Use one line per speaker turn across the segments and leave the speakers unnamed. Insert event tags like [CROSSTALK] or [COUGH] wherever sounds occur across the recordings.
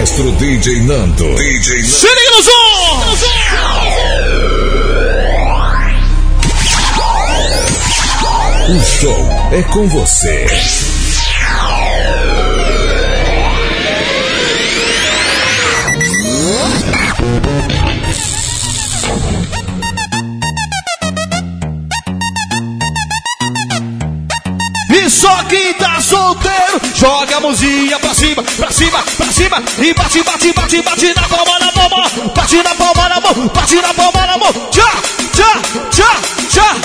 Maestro DJ Nando. DJ Nando.
Se liga no som!
O show é com você.
E só quem solteiro joga a mãozinha pra cima, pra cima, pra cima e bate, bate, bate, bate na palma, na palma, bate na palma, na mão, bate na palma, na mão, tchá, tchá, tchá, tchá.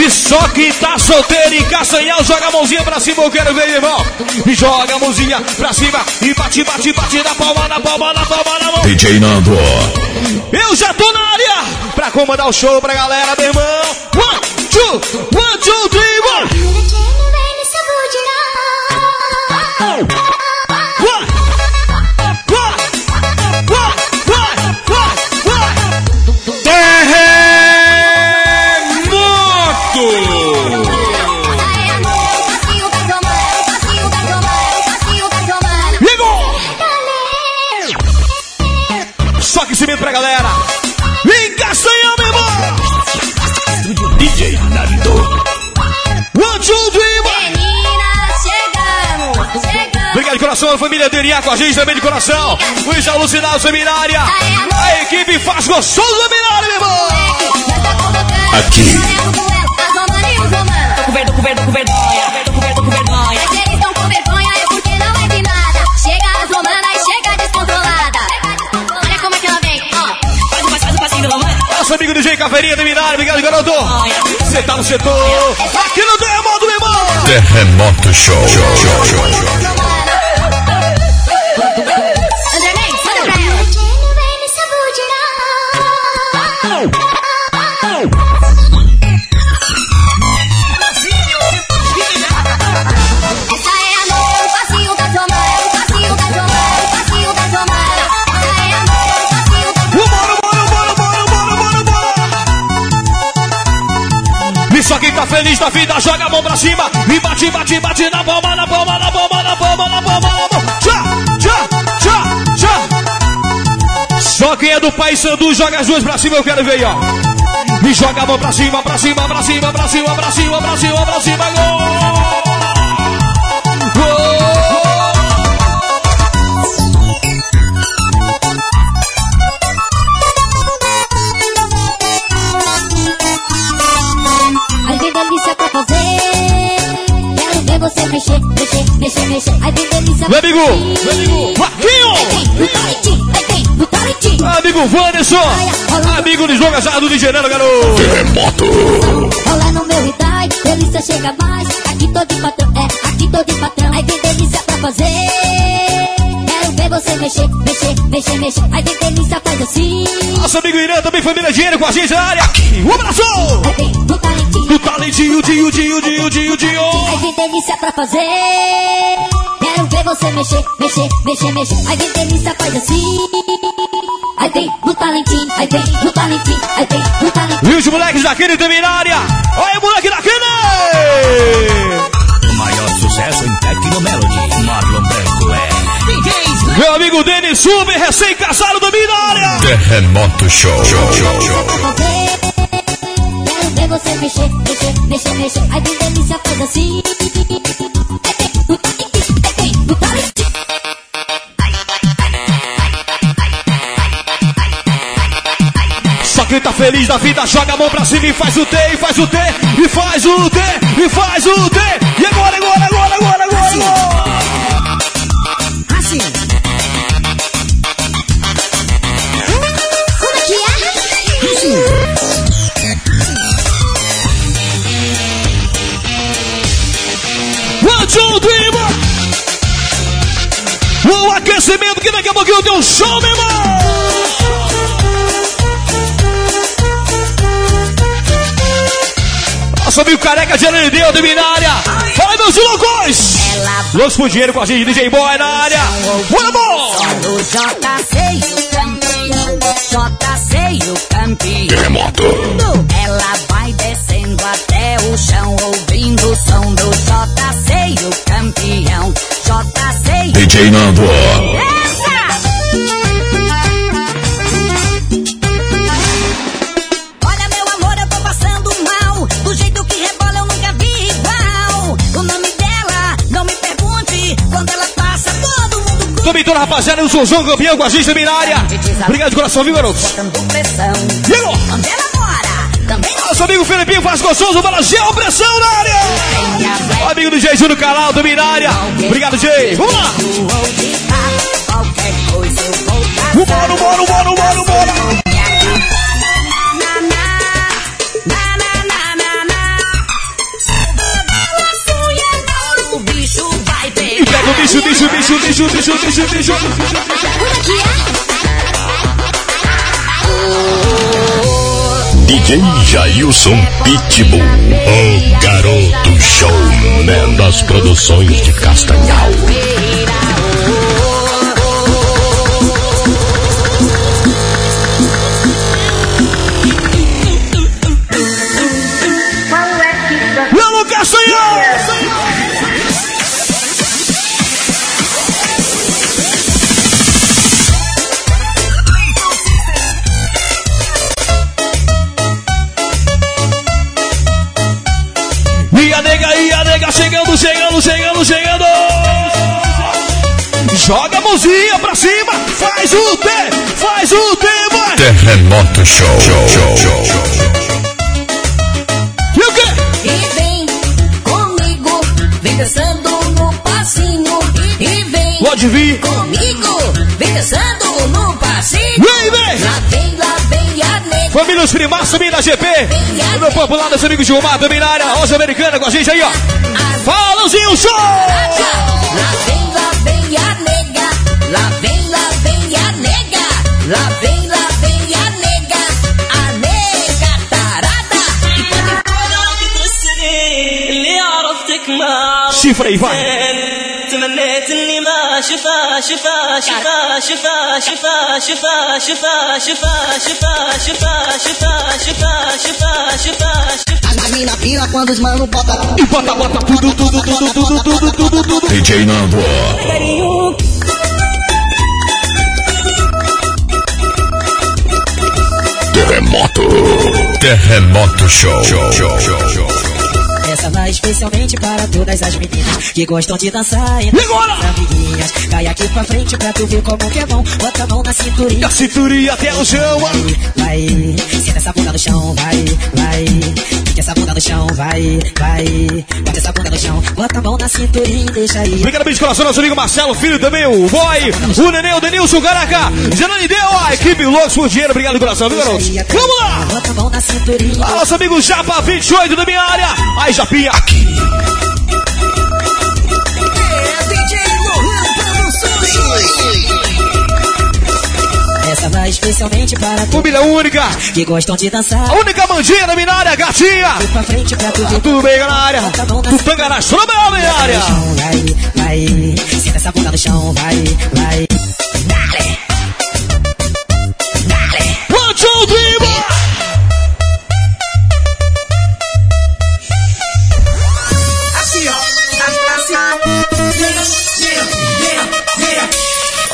E só quem tá solteiro em Castanhal joga a mãozinha pra cima, eu quero ver, irmão. E joga a mãozinha pra cima e bate, bate, bate na palma, na palma, na palma, na mão.
DJ Nando.
Eu já tô na área pra comandar o show pra galera, meu irmão. One, two, one, two, three, coração, a família com a gente também de coração. Os alucinados seminária. A equipe faz gostoso seminária, meu irmão.
Aqui.
Tô com vergonha, tô com vergonha, tô com vergonha. Tô com vergonha, tô com vergonha.
Mas eles estão com vergonha, é porque não é de nada. Chega as romana e chega descontrolada. Olha como é que ela vem, ó.
Faz o passo, faz o passinho da mamãe.
Nosso amigo DJ Cafeirinha Seminária. Obrigado, garoto. Você tá no setor. Aqui no terremoto, meu irmão.
Terremoto Show. show, show, show, show.
Feliz da vida joga a mão pra cima e bate, bate, bate na palma, na palma, na palma, na palma, na palma, na palma. Tchá, tchá, tchá, tchá. Só quem é do Pai Sandu joga as duas pra cima, eu quero ver ó. E joga a mão pra cima, pra cima, pra cima, pra cima, pra cima, pra cima, pra cima! Gol! Amigo, meu amigo, Marquinho! Amigo Wanderson! Amigo de João Gazado de Janeiro, garoto!
Terremoto.
Rola no meu idade, delícia chega mais. Aqui tô de patrão, é, aqui tô de patrão. Ai, vem delícia pra fazer. Quero ver você mexer, mexer, mexer, mexer. Ai, vem delícia, faz assim.
Nosso amigo Irã, também família Dinheiro com a gente na área! Um abraço!
Ai, vem no talentinho.
Do talentinho, tio, tio, tio, tio, tio!
Ai, vem delícia pra fazer. Quero ver você mexer, mexer, mexer, mexer. Ai, vem delícia, faz assim. Ai, vem no talentinho, ai, vem no talentinho, ai, vem no talentinho.
E os moleques daquele também na área! Olha o moleque daquele!
O maior sucesso em Tecno Melody. Marlon Branco é.
Meu amigo Denis Super, recém-casado também na área!
Terremoto Show. show, show, show.
Quero ver você mexer, mexer, mexer, mexer. Ai, vem delícia, faz assim.
Tá feliz da vida joga a mão pra cima e faz o T, e faz o T, e faz o T, e faz o T! E agora, agora, agora, agora, agora! agora.
assim.
Como é que é?
One, two, three, one. O aquecimento que daqui a pouquinho tem um show, meu irmão! Amigo careca de Ananideu, também na área. Fala, meus loucos! Loucos por dinheiro com a gente, DJ Boy na área. Bora, bom!
O JC o campeão. JC e o campeão.
Terremoto.
Ela vai descendo até o chão, ouvindo o som do JC e o campeão. JC e
DJ Nando.
Também toda a rapaziada do Sozão campeão com a gente também na área. Obrigado de coração, viu, garotos?
Também
Nosso amigo Felipinho faz gostoso para Gel Pressão na área.
fé.
Amigo do Jay Júnior Canal na área. Obrigado, Jay. Vamos lá!
Dar.
Vambora, vambora, vambora, vambora,
bicho,
bicho, bicho, bicho.
DJ Jailson Pitbull. O garoto showman das produções de Castanhal.
Lelo Castanhal! Joga a mãozinha pra cima, faz o T, faz o T, vai!
Terremoto Show.
E o quê?
E vem comigo, vem dançando no passinho. E vem
Pode vir,
comigo, vem dançando no passinho.
vem, vem!
Lá vem, lá vem a nega.
Família Os Primaços da GP. O meu povo lá, meus amigos Gilmar também na área. Rosa Americana com a gente aí, ó. Fala, Luzinho, show!
Lá vem, lá vem a nega. Lá vem, lá vem a nega. Lá vem, lá vem a nega. A nega tarada. E pode
اللي عرفتك ما
Chifra aí, vai.
تمنيت اني ما شفا شفا شفا شفا شفا شفا شفا شفا شفا شفا شفا شفا شفا شفا شفا
A mina pira quando os mano bota
E bota, bota tudo, tudo, tudo, tudo, tudo, tudo, tudo.
DJ Nando. Terremoto. Terremoto Show.
show, show, show vai especialmente para todas as meninas que gostam de dançar e amiguinhas. Cai aqui pra frente pra tu ver como que é bom. Bota a mão na cinturinha.
a cinturinha até o chão.
Vai, senta essa bunda no chão, vai, vai. Fica essa bunda no chão, vai, vai. Bota essa bunda no chão, bota a mão na cinturinha e deixa aí.
Obrigado, de coração, nosso amigo Marcelo, filho também, o boy, o Nenê, o Denilson, caraca. Janane deu, a equipe Loucos por Dinheiro. Obrigado de coração, viu, garotos? Vamos lá!
Bota a mão na cinturinha.
Ah, Nosso amigo Japa 28 da minha área. Aí, Japinha.
Essa vai especialmente para
Família única.
que gostam de dançar.
A única mandinha da minha área, gatinha.
Pra frente pra tu ver
Tudo bem, galera? Tu tanga na área.
chão, vai, vai. Senta essa bunda no chão, vai, vai.
One,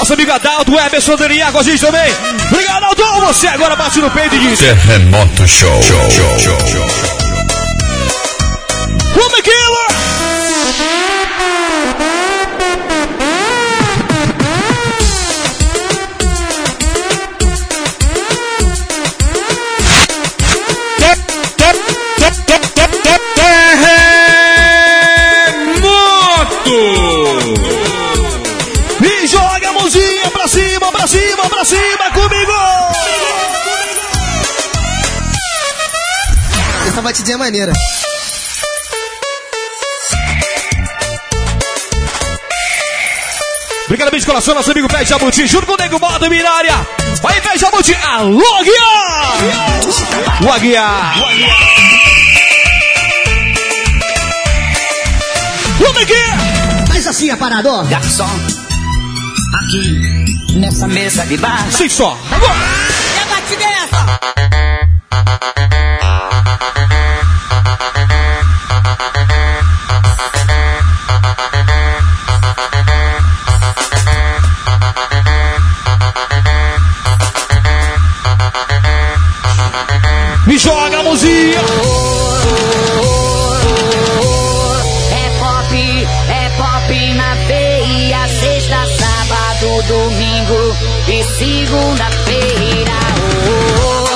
Nosso amigo Adalto, Emerson Daniel com a gente também. Obrigado, Adalto. Você agora bate no peito e diz:
Terremoto Show.
Vamos, Killer!
batidinha é maneira.
Obrigado, bicho coração, nosso amigo Pé Jabuti, junto com o Nego Modo Mirária. Vai, Pé Jabuti, alô, Aguiar! O Aguiar! O Aguiar!
Mas assim é parador.
Garçom, aqui, nessa mesa de bar.
Sim, só. Agora! E a batida é essa? Me joga a mãozinha!
É pop, é pop na veia. Sexta, sábado domingo e segunda-feira. Oh, é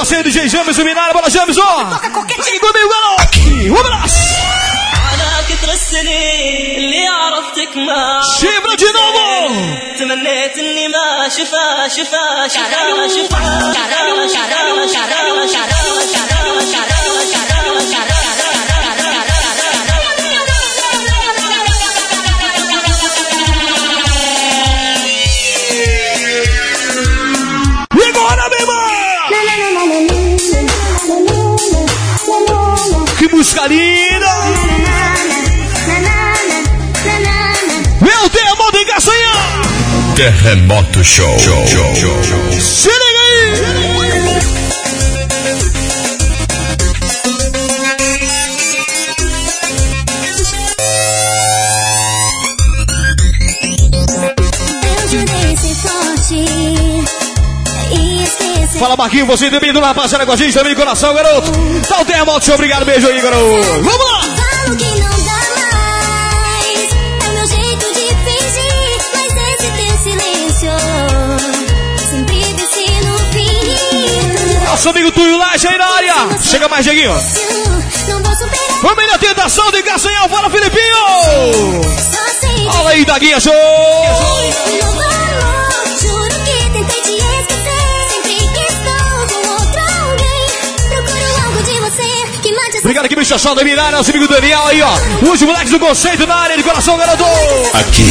parceiro DJ James Minário, bora James, ó! Vem comigo, galera! Aqui, um abraço!
أنا كثر السنين اللي عرفتك ما
Chibra de novo!
تمنيت اني ما شفا شفا شفا شفا
E Linda! Meu Deus, de Gaçanhão!
Terremoto Show. Show. Show. Show.
Fala, Marquinhos, você também do rapaziada com a gente, também de coração, garoto! Dá o terremoto, show, obrigado, beijo aí, garoto! Vamos lá!
Falo que não dá mais. É meu jeito de fingir, mas esse teu silêncio sempre vence no fim.
Nosso amigo Tuyo Laje aí na área! Chega mais, Dieguinho! Família Tentação de Gaçanhão, fala, Filipinho! Fala aí, Daguinha, show! Obrigado aqui, bicho Sol da Minária, nosso amigo Daniel aí, ó! Os moleques do conceito na área de coração, garoto!
Aqui.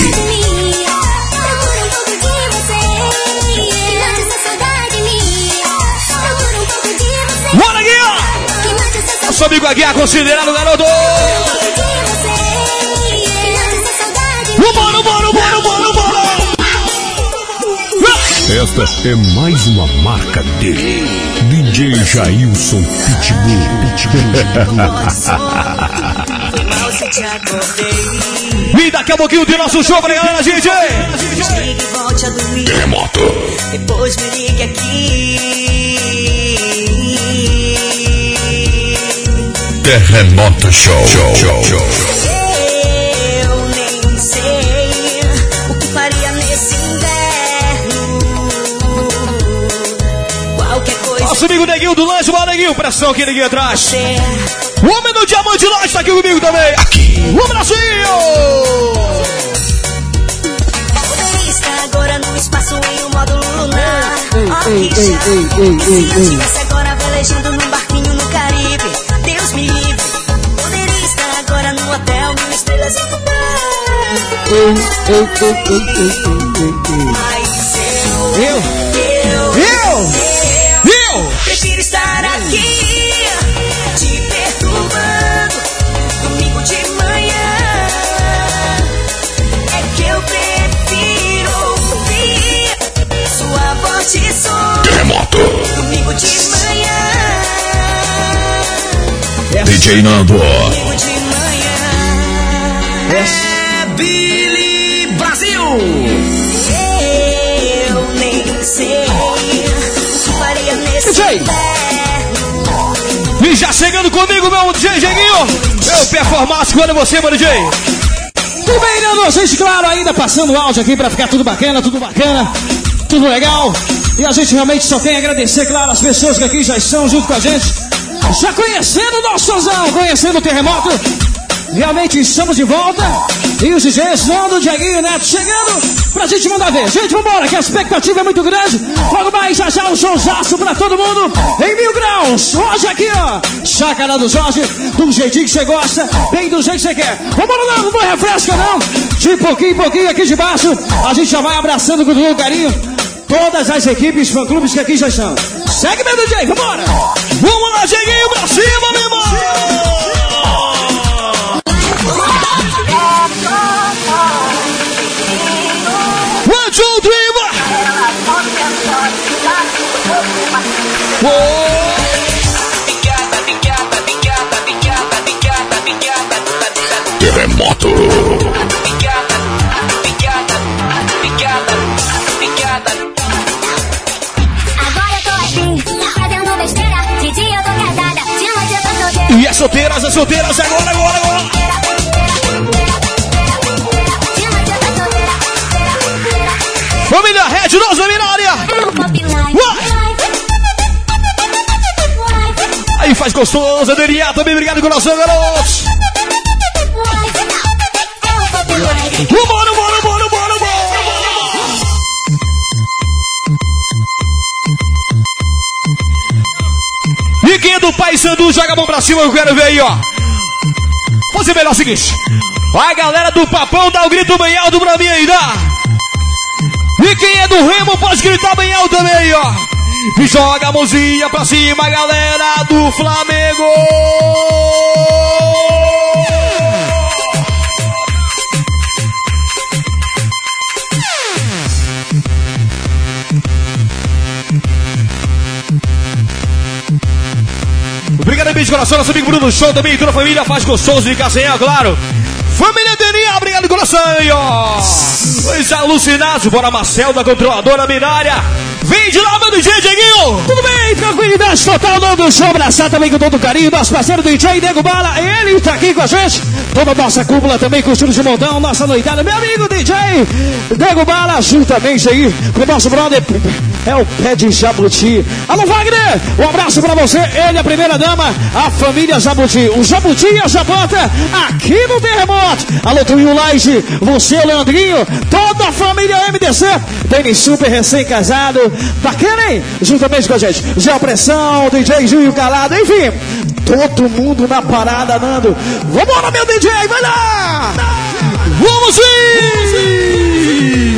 Bora, Guia! Nosso amigo Aguiar, considerado garoto! Vambora,
Esta é mais uma marca dele. DJ Jailson Pitbull. [LAUGHS]
acordei
E daqui a pouquinho tem nosso show pra galera,
dormir
Terremoto.
Depois me ligue aqui
Terremoto Show. Show. Show. Show.
Nosso amigo Neguinho do Lanche, bora, Neguinho! Pressão aqui, Neguinho, atrás! O homem do Diamante Lanche tá aqui comigo também!
Aqui.
Um abracinho!
Estar agora no espaço em um módulo lunar. Ó, que charme. E se eu estivesse agora velejando num barquinho no Caribe? Deus me livre. Poderia estar agora no hotel, mil estrelas em Mas eu,
Eu,
eu,
DJ Nando.
É Billy Brasil. Eu nem sei faria nesse
DJ. E já chegando comigo, meu DJ Jeguinho! Meu performance, quando é você, meu DJ? Tudo bem, né, vocês? Claro, ainda passando o áudio aqui pra ficar tudo bacana, tudo bacana, tudo legal. E a gente realmente só tem a agradecer, claro, as pessoas que aqui já estão junto com a gente. Já conhecendo o nosso Sozão, conhecendo o terremoto. Realmente estamos de volta. E os DJs, Nando, Dieguinho, Neto, chegando pra gente mandar ver. Gente, vambora, que a expectativa é muito grande. Logo mais, já já um showzaço pra todo mundo. Em mil graus. Hoje aqui, ó. Chácara do Jorge, do jeitinho que você gosta, bem do jeito que você quer. Vambora, não, não refresca, não. De pouquinho em pouquinho aqui de baixo, a gente já vai abraçando com todo carinho todas as equipes, fã-clubes que aqui já estão. Segue, meu DJ, vambora. Vamos lá, Dieguinho, pra cima, meu irmão. One, two, three, four.
Terremoto.
Solteiras, as solteiras, agora, agora, agora. Família Red, nós na área. Aí faz gostoso, Adriano, também obrigado, coração, garotos. Vambora, bora, do Pai Sandu, joga a mão pra cima, eu quero ver aí, ó. Fazer melhor o seguinte. A galera do Papão dá o grito bem alto pra mim aí, dá. E quem é do Remo pode gritar bem alto também, ó. E joga a mãozinha pra cima, galera do Flamengo. Beijo de coração, nosso amigo Bruno Show também, toda a família faz gostoso de Casenha, claro. Família Denia, obrigado coração. Os alucinados, bora Marcel da controladora binária. Vem de lá, meu DJ Dieguinho.
Tudo bem, tranquilidade total, dando show, abraçar também com todo carinho, nosso parceiro DJ Nego Bala, ele tá aqui com a gente, toda a nossa cúpula também com o estúdio de montão, nossa noitada, meu amigo DJ Nego Bala, juntamente aí com o nosso brother, é o pé de Jabuti. Alô Wagner, um abraço pra você, ele, a primeira dama, a família Jabuti, o Jabuti e a Jabota, aqui no Terremoto. Alô Tuinho Laje, você, o Leandrinho, toda a família MDC, Denis Super recém-casado, bacana, hein? Juntamente com a gente, Gel Pressão, DJ Júlio Calado, enfim, todo mundo na parada, Nando. Vambora, meu DJ, vai lá!
Vamos ir! Bora,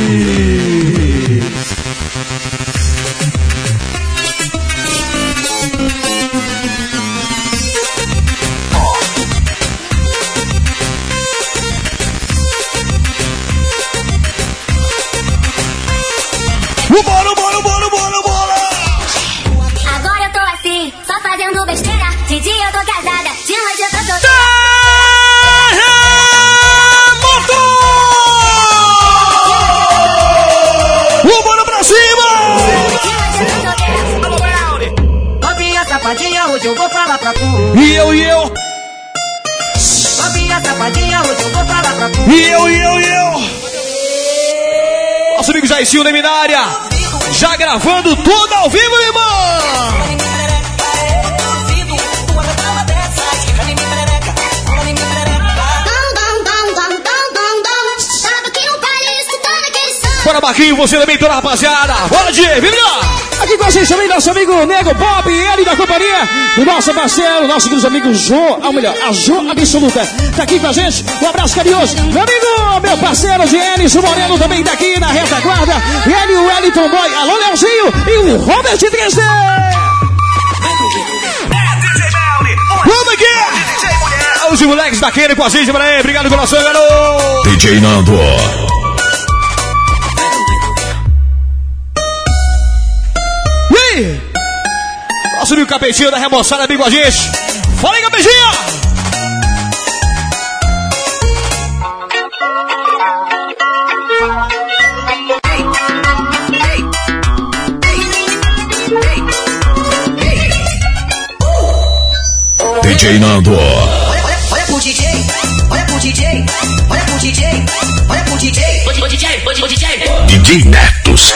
hoje eu vou falar pra tu.
E eu, e eu,
Novinha safadinha, hoje eu vou falar pra tu.
e eu, e eu, e eu. Nosso amigo Jaicinho Leminária, já gravando tudo ao vivo, irmão! Bora, Marquinho, você também, toda rapaziada! Bora, Diego, vem cá!
Aqui com a gente também, nosso amigo Nego Bob, ele da companhia do nosso parceiro, nosso querido amigo Jô, ou melhor, a Jô Absoluta, tá aqui com a gente, um abraço carinhoso, meu amigo, meu parceiro de Elis, o Moreno também tá aqui na retaguarda, ele, o Wellington Boy, alô Leozinho e o Robert 3D.
Vamos aqui! Os moleques daquele com a gente. Obrigado, coração, garoto!
DJ Nando.
Nosso amigo Capetinho da Remoçada, amigo a gente. Fala aí, Capetinho!
DJ Nando.
Olha, olha, pro DJ, olha pro DJ, olha pro DJ, olha pro DJ.
Ô DJ, ô DJ.
DJ Netos.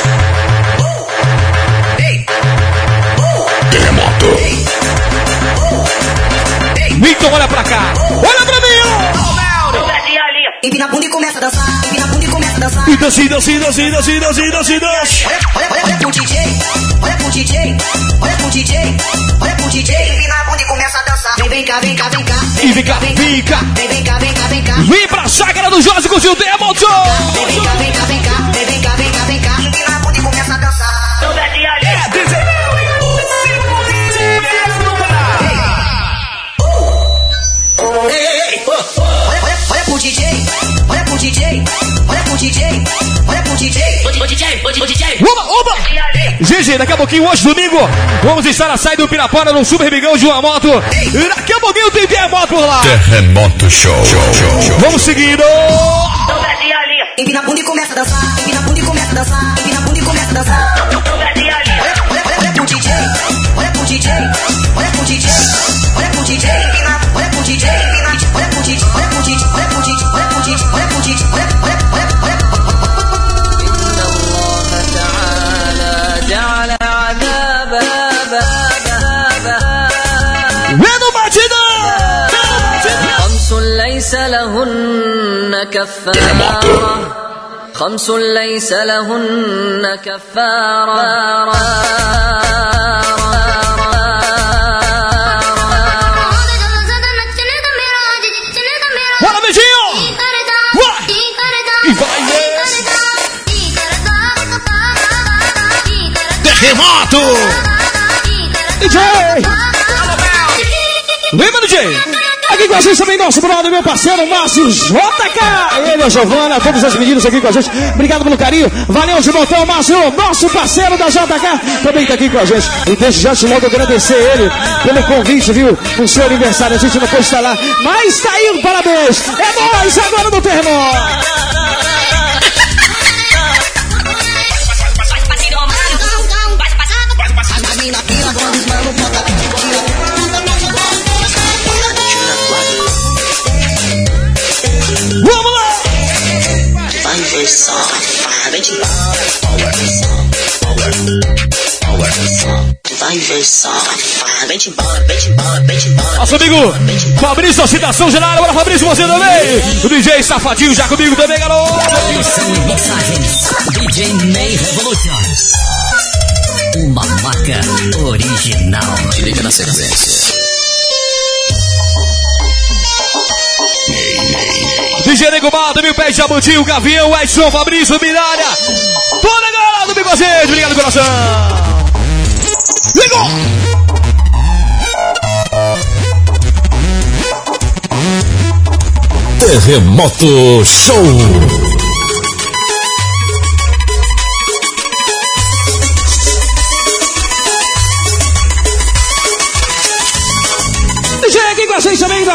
Então olha pra cá. Olha pra mim.
Empina a bunda e começa a dançar, empina a bunda e começa a dançar.
E dança, dança, dança, dança, dança, dança, dança.
Olha, olha, olha, pro DJ, olha pro DJ, olha pro DJ, olha pro DJ. Empina a bunda e começa a dançar. Vem, vem cá, vem cá, vem cá.
E vem cá, vem cá.
Vem, vem cá, vem cá, vem cá.
Vem pra chácara do Jorge com o Terremoto!
Vem, vem cá, vem vem. Vem, vem cá, vem cá, pro DJ, olha pro DJ.
Ô DJ, ô DJ.
Oba, oba! GG, daqui a pouquinho, hoje domingo, vamos estar na saída do Pirapora no Super Rebigão de uma moto. E daqui a pouquinho tem terremoto por lá.
Terremoto Show. Show, show, show.
Vamos seguindo.
Empina a bunda e começa a dançar. Empina a bunda e começa a dançar. Empina a bunda e começa a dançar.
كفارة خمس ليس لهن كفارة
Remoto!
DJ! Lembra, DJ? Aqui com a gente também nosso brother, meu parceiro Márcio JK. Ele, a Giovana, todos os meninos aqui com a gente. Obrigado pelo carinho. Valeu de montão, Márcio, nosso parceiro da JK, também tá aqui com a gente. E desde já te logo agradecer ele pelo convite, viu? No seu aniversário, a gente não pôde estar lá. Mas tá aí, parabéns. É nóis, agora no terremoto.
Vem de. Vai ver só, de.
Nosso amigo Fabrício, a citação geral. Bora, Fabrício, você também. O DJ Safadinho já comigo também, garoto.
Produção e mixagens. DJ Ney Revolutions. Uma marca original. Liga na sequência.
DJ Nego Malta, Mil Pés de o Gavião, Edson, Fabrício, Miralha. Toda a galera do Bico Azeite, obrigado, coração. Ligou!
Terremoto Show.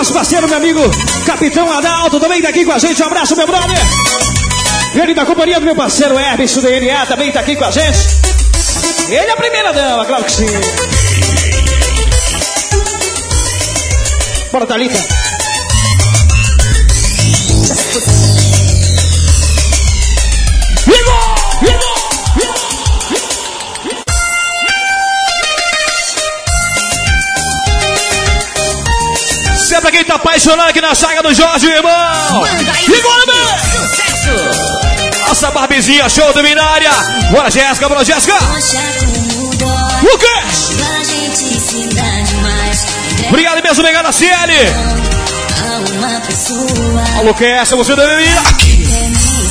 Nosso parceiro, meu amigo Capitão Adalto, também tá aqui com a gente. Um abraço, meu brother. Ele da companhia do meu parceiro Herbis, do DNA, também tá aqui com a gente. Ele é a primeira dama, claro que sim. Bora, Thalita.
Apaixonado aqui na saga do Jorge, irmão. Ligou, meu!
Sucesso!
Nossa barbezinha, show do Minária. Bora, Jéssica, bora, Jéssica. O quê? Obrigado mesmo, Cieli.
A pessoa.
Alô, que é essa? Você da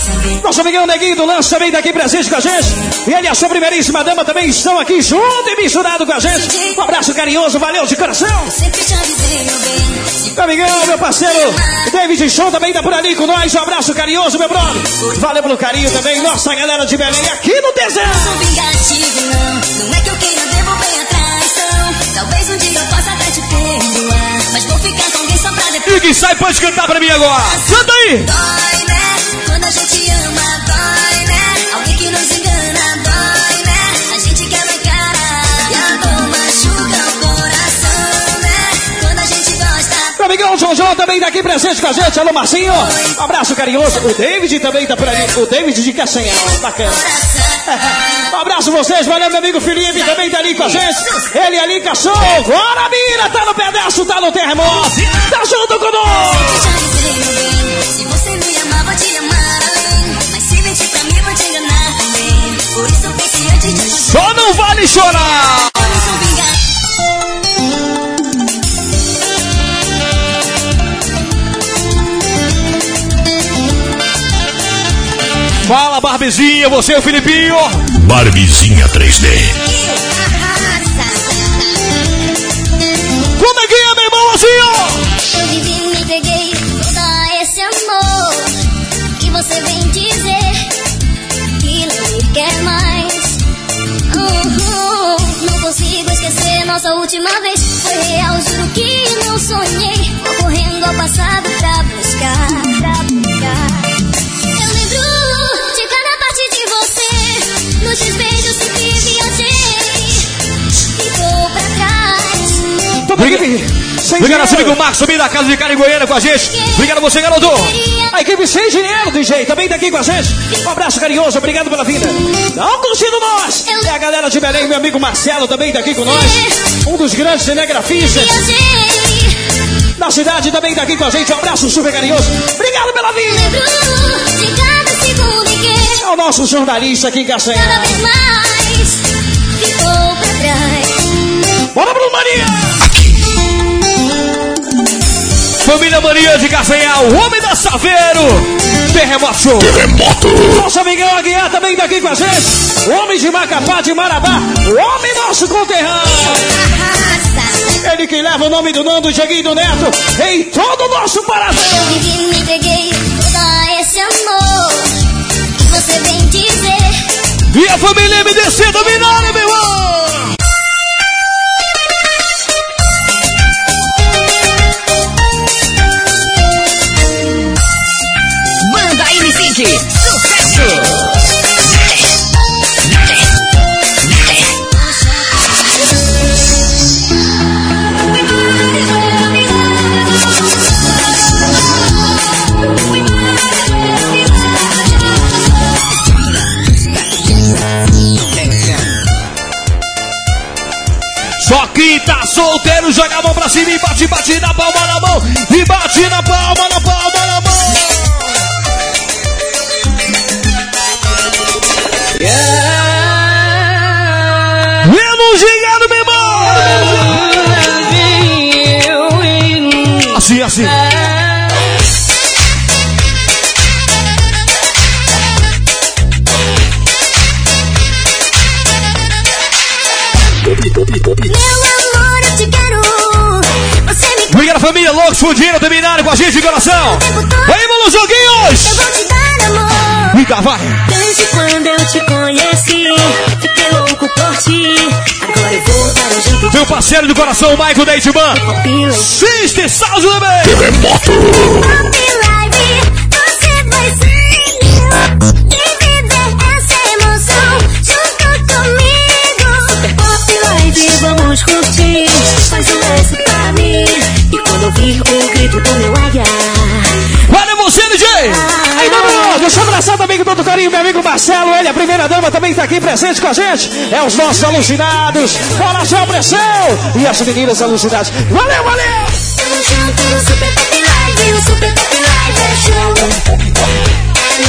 saber.
Nosso amigão Neguinho do Lance também tá aqui presente com a gente. E ele e a sua primeiríssima dama também estão aqui junto e misturado com a gente. Um abraço carinhoso, valeu de coração.
Meu
amigão, meu parceiro, David Show também tá por ali com nós. Um abraço carinhoso, meu brother. Valeu pelo carinho também, nossa galera de Belém aqui no
sou
deserto.
vingativo, não. Não é que eu queira devolver a traição. Talvez um dia eu possa até te perdoar. Mas vou ficar com alguém só pra depois.
E quem sai pode cantar pra mim agora. Canta aí.
Dói,
amigão João João também tá aqui presente com a gente. Alô, Marcinho. Um abraço carinhoso. O David também tá por ali. O David de Castanhal. Bacana. [LAUGHS] Um abraço vocês, valeu meu amigo Felipe, também tá ali com a gente. Ele ali, cachorro. Bora, mina, tá no pedaço, tá no terremoto. Tá junto conosco.
Eu já avisei, meu bem. Se você me amar, vou te amar além. Mas se mentir pra mim, vou te enganar também. Por isso eu pensei antes de te
Só não vale chorar. Fala, Barbezinha, você e o Filipinho.
Barbizinha 3D.
Como é que é, meu irmão, assim, ó?
Eu vivi, me entreguei todo esse amor que você vem dizer que não me quer mais. Uhum, não consigo esquecer nossa última vez. Foi real, juro que não sonhei. Vou correndo ao passado pra buscar. Pra buscar.
Obrigado, nosso amigo Marcos, subindo da casa de cara em Goiânia com a gente. Obrigado a você, garoto.
A equipe sem dinheiro, DJ, também tá aqui com a gente. Um abraço carinhoso, obrigado pela vida. Não curtindo nós. É a galera de Belém, meu amigo Marcelo também tá aqui com nós. Um dos grandes cinegrafistas. Na cidade também tá aqui com a gente. Um abraço super carinhoso. Obrigado pela
cada que
É o nosso jornalista aqui em
cada
Castanha.
vez mais ficou pra trás.
Bora, Bruno Maria!
Família Maria de Castanhal, o homem da Saveiro. Terremoto Show.
Nosso amigão Aguiar também tá aqui com a gente. Homem de Macapá, de Marabá. O homem nosso conterrâneo. Ele que leva o nome do Nando, Dieguinho e do Neto em todo o nosso Paraná.
Eu vivi, me entreguei todo esse amor que você vem dizer.
E a família MDC dominando, meu irmão. Solteiro joga a mão pra cima e bate, bate na palma na mão. E bate na palma, na palma, na mão. Menos gigado, meu irmão. Assim, assim. Família Loucos Fundindo, terminaram com a gente de coração. Vamos nos joguinhos.
Eu vou te dar amor.
Vem cá, vai.
Desde quando eu te conheci, fiquei louco por ti. Agora eu vou jeito
Meu parceiro de coração, Michael
de pila.
Sister Salve também.
Happy meu
amigo Marcelo. Ele, a primeira dama, também tá aqui presente com a gente. É os nossos alucinados. Bora, sua pressão. E as meninas alucinadas. Valeu, valeu.
Super Live, o Super Live é show.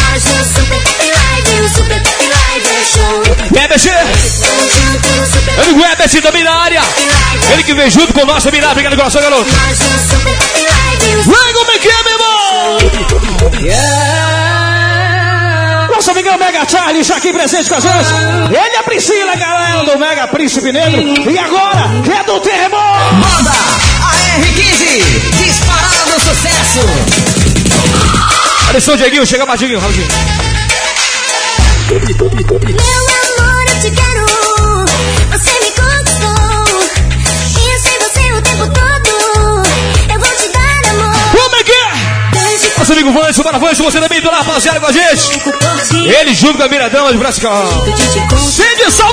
É Super o Super é show. Super
amigo Herbert também na área. Ele que vem junto com o nosso Mirar. Obrigado, coração, garoto.
Nós no Super Pop Live, o
Vem como é que é, meu irmão?
Nosso amigão Mega Charlie já aqui presente com a gente. Ele é a Priscila, galera do Mega Príncipe Negro. E agora, é do terremoto.
Manda a R15, disparado sucesso!
Atenção, Dieguinho. Chega mais, Dieguinho. Rapidinho.
Meu amor, eu te quero.
Nosso amigo Vancho, para Vancho, você também lá, rapaziada, com a gente. Ele junto com a Miradama de
essa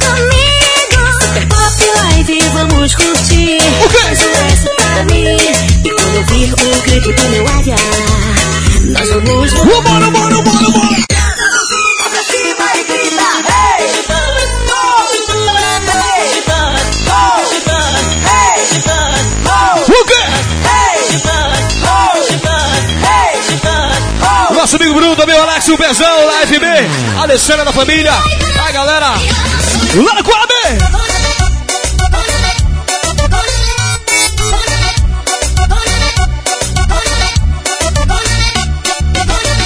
comigo.
Pop Live, vamos curtir.
O quê?
Faz um S pra mim. E quando ouvir o grito do meu águia, nós vamos
Vambora, bora, bora, bora. O quê? Nosso amigo Bruno, também o Alex, o Pezão, lá FB, a Alessandra da família, a galera. Lá no Coab.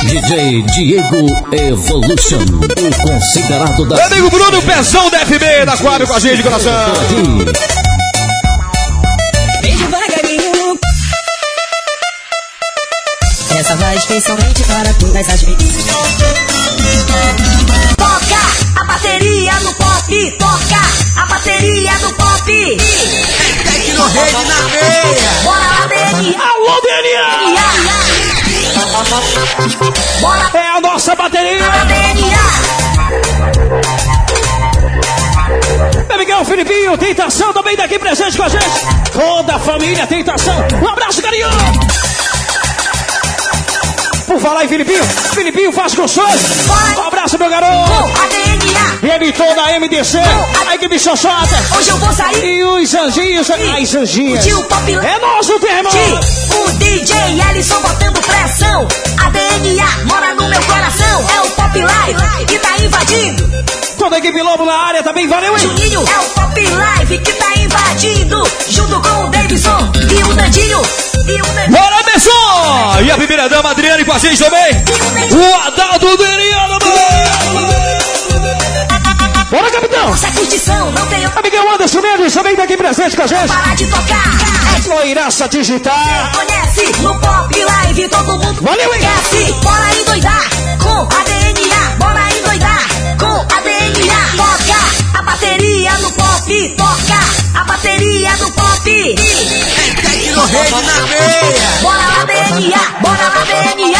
DJ Diego Evolution, o considerado da
Meu amigo Bruno, Pezão da FB, da Coab com a gente de coração.
Especialmente para todas as meninas.
Toca a bateria no pop, toca a bateria no pop.
Tecnorrede na veia!
Bora lá, Deni.
Alô, Denia!
Bora
É a nossa bateria.
Deni.
Meu amigão Filipinho, Tentação também daqui presente com a gente. Toda a família Tentação. Um abraço carinhoso. Por falar em Filipinho. Filipinho faz gostoso. Um abraço, meu garoto.
Com a DNA.
E ele toda a MDC, a equipe Xoxota.
Hoje eu vou sair.
E os anjinhos, as anjinhas.
Tio Pop
É nosso termo.
O DJ Ellison botando pressão. A DNA mora no meu coração. É o Pop Live que tá invadindo.
Toda a equipe Lobo na área também, valeu, hein?
Juninho é o Pop Live que tá invadindo. Junto com o Davidson e o Dandinho. E o Dandinho.
Bora, E a primeira dama, Adriane, com a gente também. O Adalto Deriano,
Bora, capitão!
Nossa curtição não tem
Amigão Anderson Mendes também tá aqui presente com a gente.
parar de tocar. É
Loiraça Digital.
Conhece no Pop Live, todo mundo
Valeu, hein?
conhece. Bora endoidar com a DNA. Bora endoidar com a DNA. Toca a bateria no pop. Toca a bateria no pop.
Tecno Rede na veia.
Bora lá, DNA. Bora lá, DNA.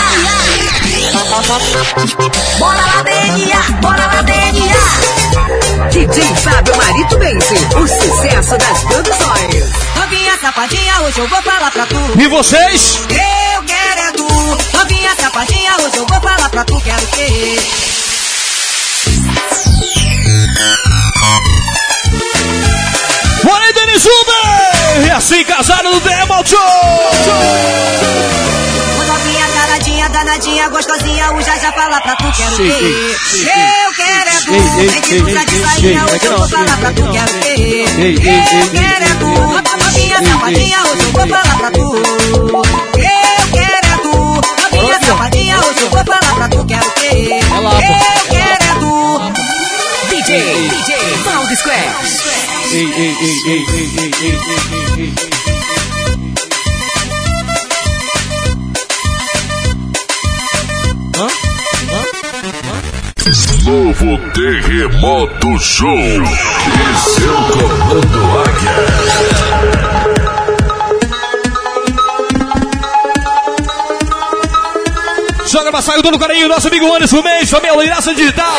Bora lá, DNA. Bora lá, DNA.
DJ Fábio Marito Bense, o sucesso das produções.
Novinha safadinha, hoje eu vou falar pra tu.
E vocês?
Eu quero é tu. Novinha safadinha, hoje eu vou falar pra tu. Quero o
aí, Denis Uber! E assim, casaram no Demo Show!
Novinha danadinha, danadinha, gostosinha, o já já fala pra tu. Quero
sim, sim.
Eu quero é tu. Vem tu tá de sainha, hoje eu vou falar pra tu. Quero
ei, ei,
Eu quero é tu. Novinha safadinha, hoje eu vou falar pra tu. Eu quero é tu. Novinha safadinha, hoje eu vou falar pra tu. Quero o quê? Eu quero é tu.
DJ, DJ, Valdo Square.
Ei, ei, ei, ei, ei, ei, ei, ei, ei, ei.
Novo Terremoto Show. Esse é o Comando Águia.
Joga pra sair todo carinho, nosso amigo Anderson Mendes, família Loiraça Digital.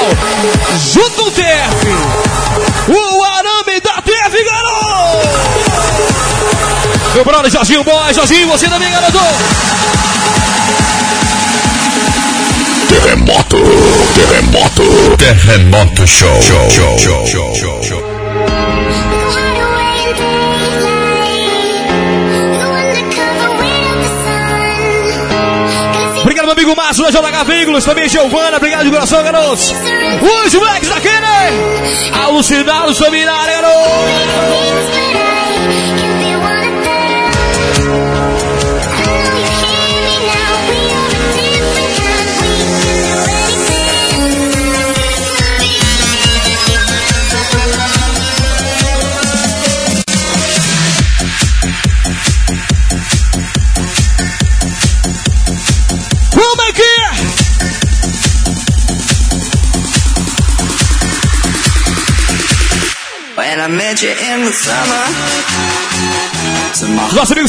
Junto o TF. O arame garoto! Meu brother Jorginho Boy, Jorginho, você também, garoto!
Terremoto. Terremoto. Terremoto Show. Show. Show. Show. Show.
Amigo Márcio da JH Veículos, também Giovana, obrigado de coração, garotos. Os moleques da Kenny, alucinados também na área. Nosso amigo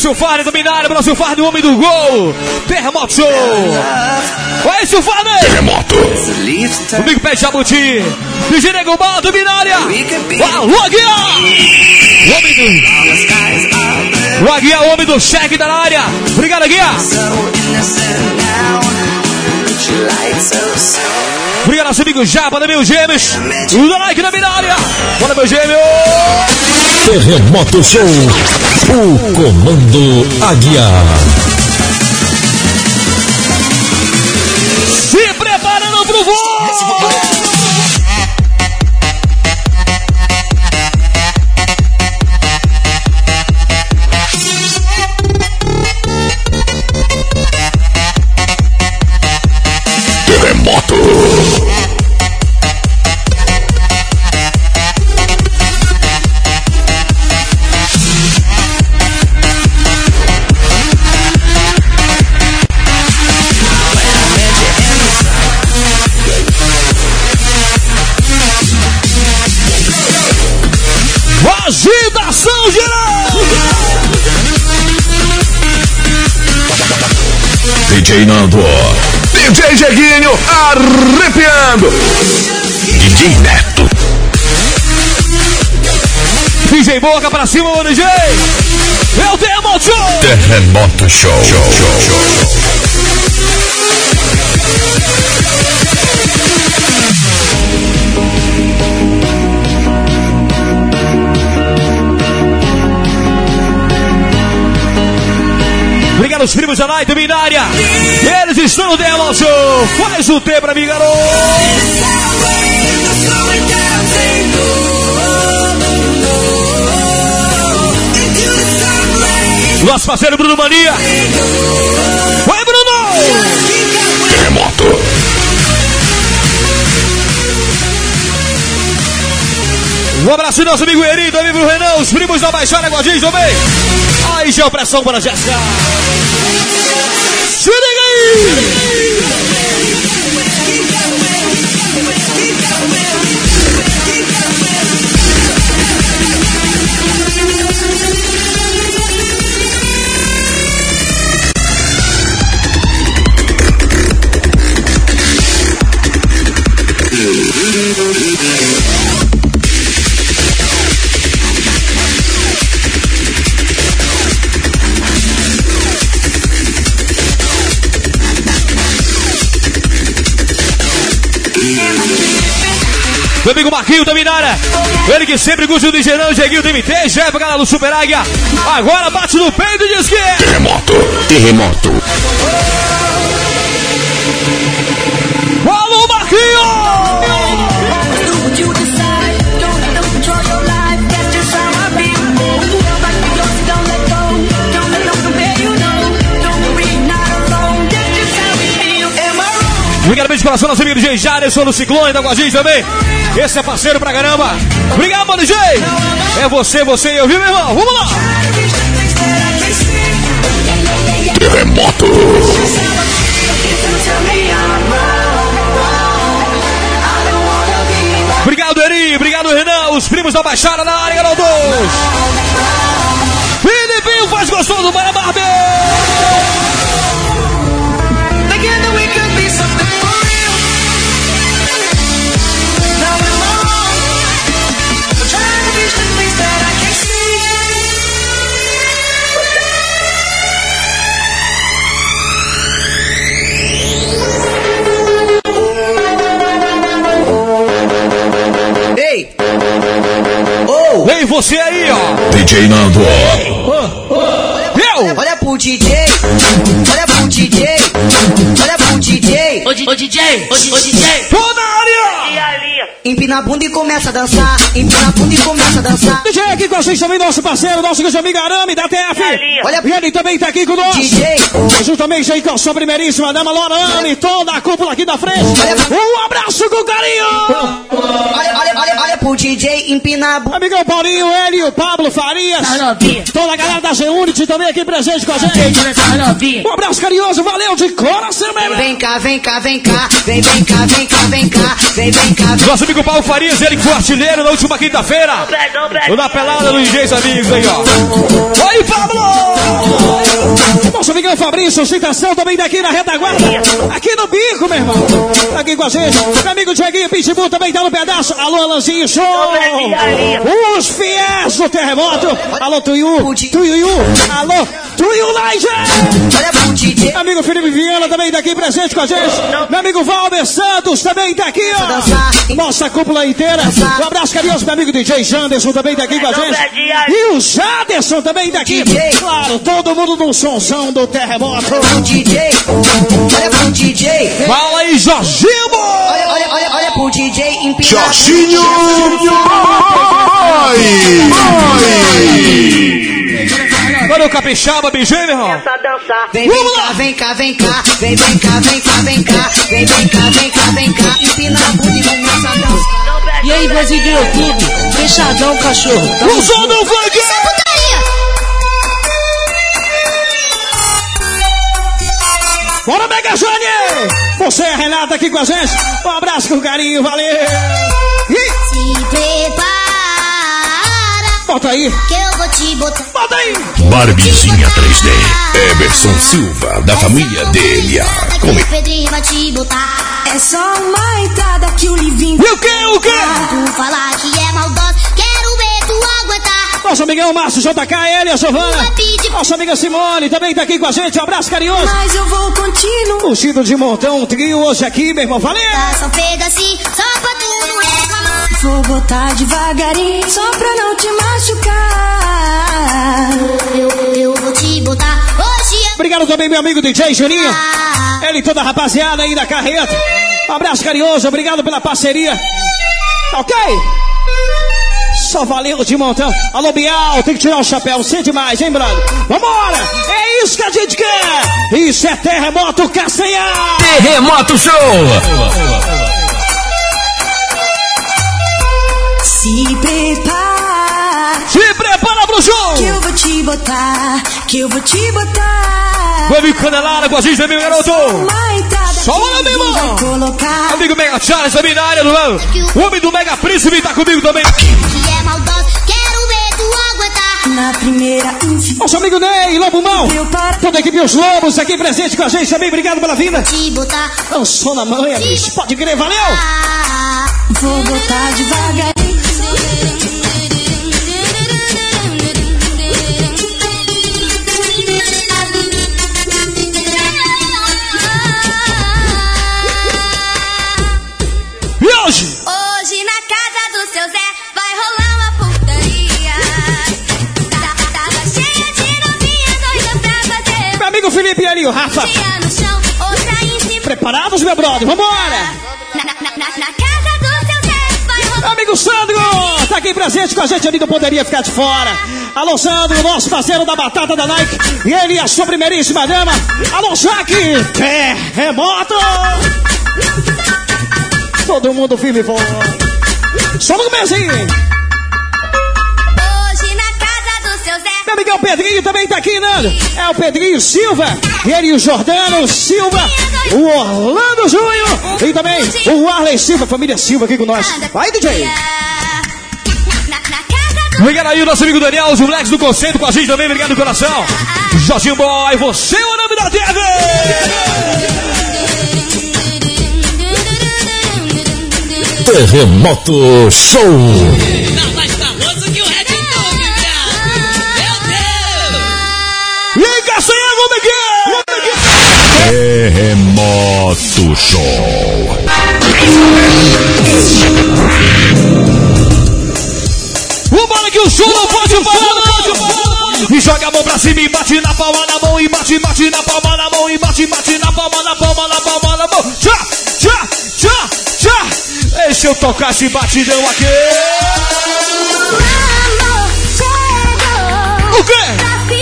na área, nosso Silfarne, o homem do gol. Terremoto Show. Oi, Silfarne.
Terremoto.
The leaves
O. Big Pé Jabuti. DJ Nego Bala também na área. Alô, Aguiar. O homem do... O Aguiar, o homem do cheque da área. Obrigado, Aguiar.
So
Obrigado, nosso amigo Japa, também os gêmeos. Da like na área. Bora, meu gêmeo.
Terremoto Show. O Comando Águia. Arrepiando. DJ Neto.
DJ Boca pra cima, meu DJ. É o Terremoto Show.
Terremoto Show. Show. Show.
Os primos da Night também área. Eles estão no Demo Show. Faz o T pra mim, garoto. Nosso parceiro Bruno Mania. Vai, Bruno!
Terremoto.
Um abraço nosso amigo Eri, do amigo Renan, os primos da Baixada Guadinho também. Aí, geopressão para a Jéssica. Se aí! Marquinho também na área. Ele que sempre curte o do Gerão, Jeguinho do MT, pra galera do Super Águia. Agora bate no peito e diz que é.
Terremoto. Terremoto.
Alô, Marquinho! Bem de coração, nosso amigo DJ Jaderson do Ciclone, da Guadinho também. Esse é parceiro pra caramba. Obrigado, mano DJ. É você, você e eu, viu, meu irmão? Vamos lá.
Terremoto.
Obrigado, Eri. Obrigado, Renan. Os primos da Baixada na área, garotos. Filipinho faz gostoso para a você aí, ó.
DJ Nando.
Eu!
Olha pro DJ! Olha pro DJ! Olha pro DJ!
Ô, DJ, ô, di- ô DJ.
Empina a bunda e começa a dançar. Empina a bunda e começa a dançar.
DJ aqui com a gente também, nosso parceiro, nosso grande amigo Arame da TF.
Olha
E ele também tá aqui conosco.
DJ!
Juntamente aí com a sua primeiríssima dama Laura Arame, toda a cúpula aqui da frente. Um abraço com carinho!
Olha, olha, olha, olha pro DJ, empina a bunda.
Amigão Paulinho, ele e o Pablo Farias.
Tá.
Toda a galera da G-Unity também aqui presente com a gente.
Tá.
Um abraço carinhoso, valeu de coração, meu irmão.
Vem cá, vem cá, vem cá. Vem, vem cá, vem cá, vem cá. Vem, vem cá, vem
Nosso amigo Paulo Farias, ele que foi artilheiro na última quinta-feira. Da pelada do DJs Amigos aí, ó. Oi, Pablo!
Nosso amigão Fabrício, citação também daqui na retaguarda. Aqui no bico, meu irmão. Tá aqui com a gente. Meu amigo Dieguinho Pitbull também tá no pedaço. Alô, Alanzinho, show! Os fiéis do terremoto. Alô, Tuiu. Tuiu. Alô, Tuiu
DJ.
Amigo Felipe Viana também tá aqui presente com a gente. Meu amigo Valber Santos também tá aqui, ó. Nossa cúpula inteira. Um abraço carinhoso, meu amigo DJ Janderson também tá aqui com a gente. E o Jaderson também tá aqui. Claro, todo mundo no sonzão do terremoto.
Pro DJ. Olha pro DJ.
Fala aí, Jorginho!
Olha, olha, olha, olha pro DJ, empina a
Jorginho.
Olha o capixaba, BG, meu irmão.
Vem, vem cá, vem cá, vem cá. Vem, vem cá, vem cá, vem cá. Vem, vem cá, vem cá, vem cá. Empina a bunda e começa a dançar.
E aí, Brasil do YouTube? Fechadão, cachorro.
O som do funk!
Bora, Mega Jane! Você, Renata, aqui com a gente. Um abraço com carinho, valeu! Ih,
Se prepara,
bota aí,
que eu vou te botar.
bota aí!
Barbizinha 3D. Emerson Silva, da família DNA.
Aqui
Come.
o Pedrinho vai te botar.
É só uma entrada que o livinho.
E o que, o que?
Falar que é maldosa,
Nosso amigão Márcio JK, ele, a Giovana. Nossa amiga Simone também tá aqui com a gente. Um abraço carinhoso.
Mas eu vou continuar.
Curtido de montão, um trio hoje aqui, meu irmão. Valeu!
Tá só um pedacinho, só pra tu não reclamar.
Vou botar devagarinho, só pra não te machucar.
Eu, eu vou te botar, hoje
Obrigado também, meu amigo DJ Juninho. Ele e toda a rapaziada aí da carreta. Um abraço carinhoso, obrigado pela parceria. Tá ok? Só valeu de montão. Alô, Bial, tem que tirar o chapéu. Sei demais, hein, brother? Vambora! É isso que a gente quer! Isso é terremoto Castanhar!
Terremoto Show!
Se prepara.
Se prepara pro show!
Que eu vou te botar, que eu vou te botar.
Meu amigo Canelada com a gente também, garoto! Só olha, meu irmão! Amigo Mega Charles também na área do lado. O homem do Mega Príncipe tá comigo também.
Que é maldoso, quero ver tu aguentar.
Na primeira infidelidade.
Nosso amigo Ney, Lobo Mão. Toda a equipe Os Lobos aqui presente com a gente também. Obrigado pela vinda.
Te botar.
Lançou na manhã, bicho. Pode crer, valeu!
Vou botar devagar.
Rafa.
Chão.
Preparados, meu brother? Vambora!
Na, na, na, na casa do seu Zé vai rolar.
Meu amigo Sandro, tá aqui presente com a gente ali, não poderia ficar de fora. Alô, Sandro, nosso parceiro da batata da Nike. E ele e a sua primeiríssima dama. Alô, Jaque, terremoto! Todo mundo firme e forte. Só no comecinho. Amigão Pedrinho também tá aqui, Nando. É o Pedrinho Silva. E ele e o Jordano Silva. O Orlando Júnior. E também o Arley Silva, família Silva aqui com nós. Vai, DJ.
Obrigado aí, o nosso amigo Daniel, os moleques do conceito com a gente também. Obrigado do coração. Jorginho Boy, você é o nome da TV!
Terremoto Show. Terremoto Show.
Vambora que o show não pode parar. E joga a mão pra cima e bate na palma na mão e bate, bate na palma na mão e bate, bate na palma na palma na palma na mão. Tchá, tchá, tchá, tchá. Deixa eu tocar esse batidão aqui. O quê?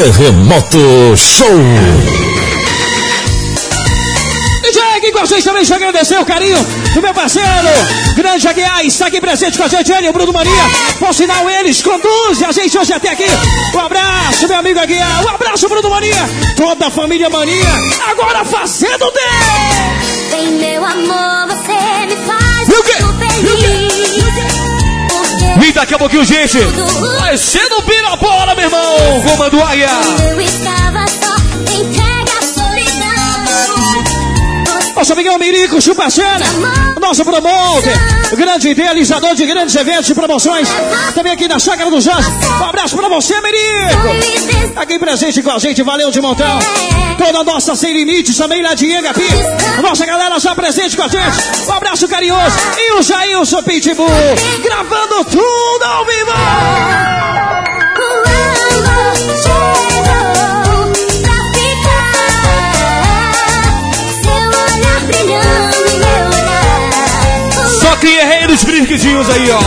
Terremoto Show.
DJ aqui com a gente também, deixa eu agradecer o carinho do meu parceiro, grande Aguiar, está aqui presente com a gente, ele e o Bruno Mania. Por sinal, eles conduzem a gente hoje até aqui. Um abraço, meu amigo Aguiar, um abraço, Bruno Mania, toda a família Mania, agora fazendo dele.
Vem, meu amor, você
E daqui a pouquinho, gente, vai ser no Pirapola, meu irmão. Comando Águia.
eu estava
Nosso amigão Mirico Chupachana, nosso promotor, grande idealizador de grandes eventos e promoções. Também aqui na Chácara do Jorge. Um abraço pra você, Mirico. Aqui presente com a gente, valeu de montão. Toda a nossa Sem Limites, também lá de Engapi. Nossa galera já presente com a gente. Um abraço carinhoso. E o Jailson Pitbull, gravando tudo ao vivo.
Quem é rei dos brinquedinhos aí, ó.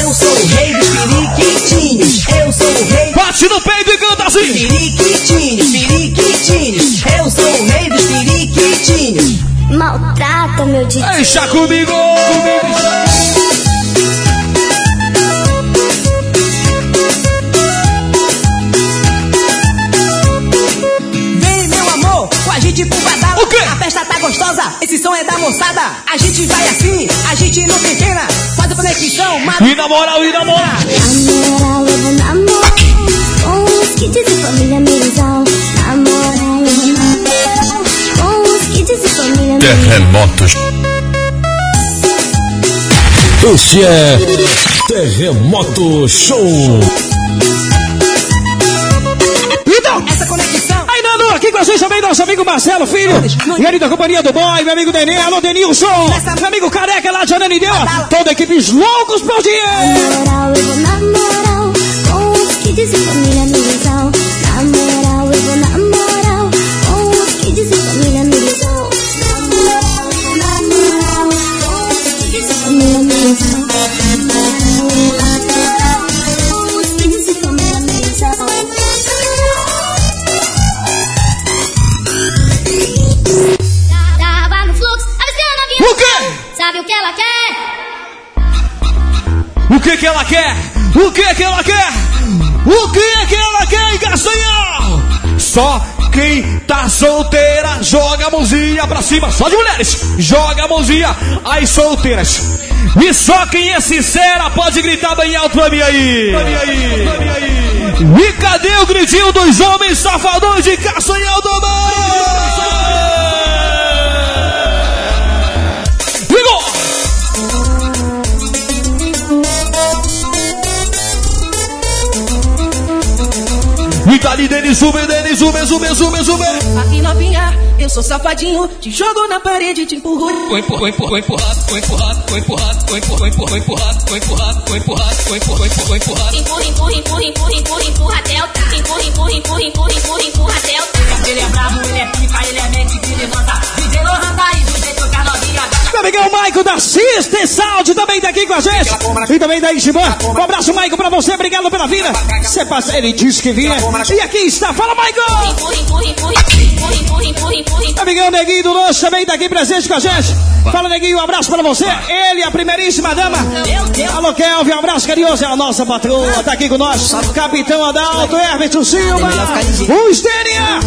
Eu sou o rei dos periquitinhos. Eu sou o rei
Bate no peito e canta assim.
periquitinhos, periquitinhos. Eu sou o rei dos periquitinhos.
Maltrata meu DJ.
Deixa comigo.
Vem, som é da moçada. A gente vai assim, a gente não tem pena. Faz a conexão, mata.
E na moral, e na moral.
Namorar levando amor Com os kits e família Mirizal Namorar levando amor Com os kits e família Mirizal
Terremoto Show. Este é Terremoto Show.
Então,
Essa conexão
com a gente também nosso amigo Marcelo Filho. E ele da companhia do boy, meu amigo Nenê, alô Denilson. Meu amigo Careca lá de Ananideu. Toda a equipe loucos por dia.
Na moral, eu vou na moral Com os que família
O
que
que ela quer? O que que ela quer? O que que ela quer, Castanhal? Só quem tá solteira joga a mãozinha pra cima. Só de mulheres. Joga a mãozinha as solteiras. E só quem é sincera pode gritar bem alto pra mim aí. Pra mim aí. Aí. E cadê o gritinho dos homens safadões de Castanhal do Mar? Ali, Denis, sube, Denis, sube, sube, sube, sube.
Aqui novinha, eu sou safadinho, te jogo na parede, te empurro.
Foi empurrado, foi empurrado, foi empurrado, foi empurrado, foi empurrado, foi empurrado, foi empurrado, foi empurrado, foi empurrado, foi empurrado.
Empurra, empurra, empurra, empurra, empurra, empurra tá. Empurra, empurra, empurra, empurra, empurra, empurra tá.
Ele é bravo, ele é pica, ele é mente que levanta. DJ Lohan tá aí, do jeito que.
Meu amigão Maico da Sister Sound também tá aqui com a gente. E também da Ichiban. Um abraço, Maico, pra você. Obrigado pela vida. Você passa... Ele disse que vinha. E aqui está. Fala, Maico! Amigão Neguinho do Lanche também tá aqui presente com a gente. Fala, Neguinho, um abraço pra você. Ele, a primeiríssima dama. Alô, Kelvin, um abraço carinhoso. É a nossa patroa, tá aqui com nós. Capitão Adalto, Herberto Silva. O Stênia.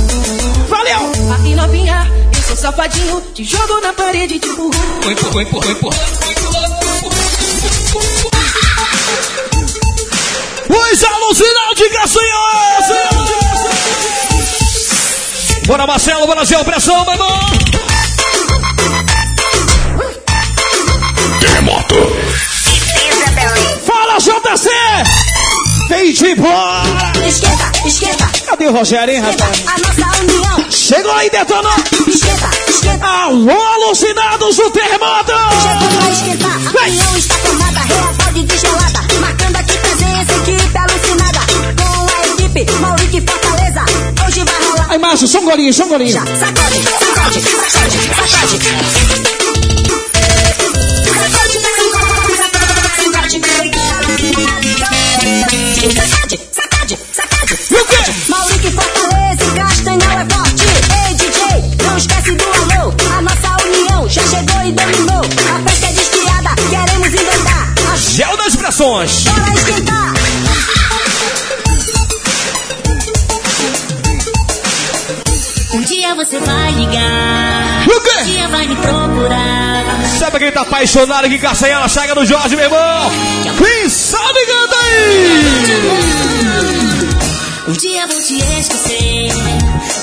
Valeu!
Aqui novinha, eu sou safadinho, te jogo na parede, te empurro.
Foi foi foi foi foi.
Os alucinados de Castanhal! Bora, Marcelo, bora, Zé, pressão, meu irmão!
Terremoto.
Fala, JC! Vem de embora!
Esquenta, esquenta,
Cadê o Rogério, hein, rapaz?
a nossa união.
Chegou aí, detonou!
Esquenta, esquenta.
Alô, alucinados do terremoto!
Chegou pra esquentar, a união está formada, real de desgelada. Marcando aqui presença, equipe alucinada. Com a equipe, Maurício e Fortaleza. Hoje vai rolar.
Aí, Márcio, só um golinho, só um golinho.
Sacode, sacode, sacode, sacode. Sacode, sacode, sacode.
E o quê? Apaixonado aqui, Castanhal? Chega do Jorge, meu irmão! Quem sabe canta aí!
Um dia vou te esquecer.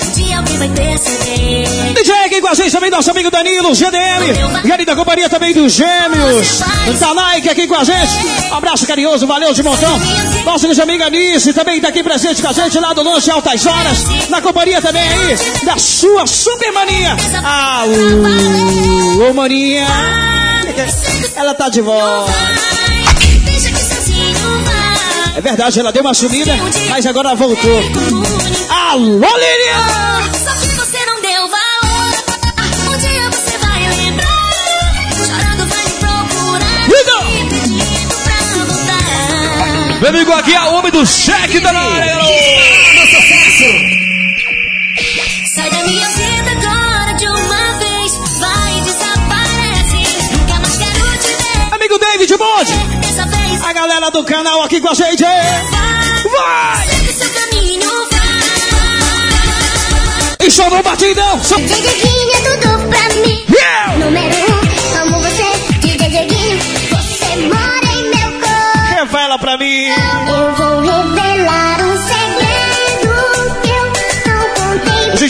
Um dia alguém vai perceber.
DJ aqui com a gente também, nosso amigo Danilo, GDM. E ali da companhia também dos Gêmeos. Da Nike aqui com a gente. Um abraço carinhoso, valeu de montão. Nossa grande amiga Anice também tá aqui presente com a gente lá do Lanche Altas Horas. Na companhia também aí da sua super mania. Ah, ô, ô maninha. Ela tá de volta. É verdade, ela deu uma sumida, mas agora voltou. Alô, Lilian!
Só que você não deu valor. Um dia você vai lembrar. Chorando vai me procurar.
Liga!
Pedindo pra voltar.
Meu amigo, aqui é o homem do cheque da área, garoto!
Sai bonde.
A galera do canal aqui com a gente. Vai! E chamou batidão. Só...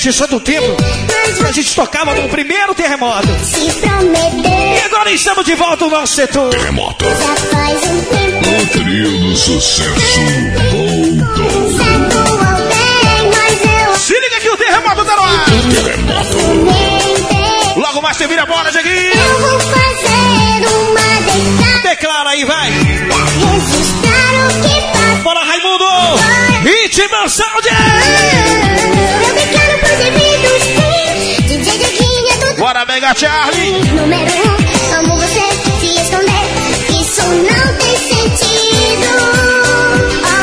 é
do tempo
Mas
que a
você
gente tocava no primeiro terremoto.
se prometeu.
E agora estamos de volta no nosso setor.
Terremoto.
Já faz um tempo.
O trio do sucesso voltou.
Se liga que o terremoto tá no ar.
Terremoto.
Logo mais você vira a bola, Jeguinho.
Eu vou fazer uma declaração.
Declara aí, vai.
Registrar o que passou.
Bora, Raimundo. Ritmo Sound.
Eu declaro pros
Mega Charlie.
Número um, amo você se esconder. Isso não tem sentido. Oh,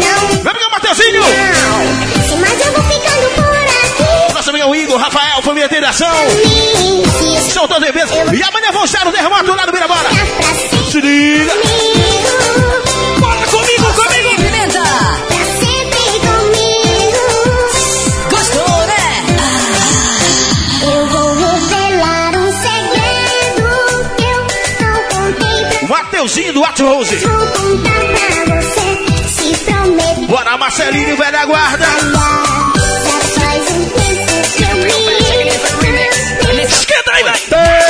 não,
Vai pegar o Mateuzinho.
não. Se mais eu vou ficando por aqui.
Nosso amigo Igor, Rafael, família de ação.
Mim, se esconder
São todos eventos. E amanhã vão estar no Terremoto lá no
sempre.
Se liga. Mateuzinho do Ato Rose.
Vou contar pra você, se.
Bora, Marcelinho, velha guarda. Que Esquenta aí, velho.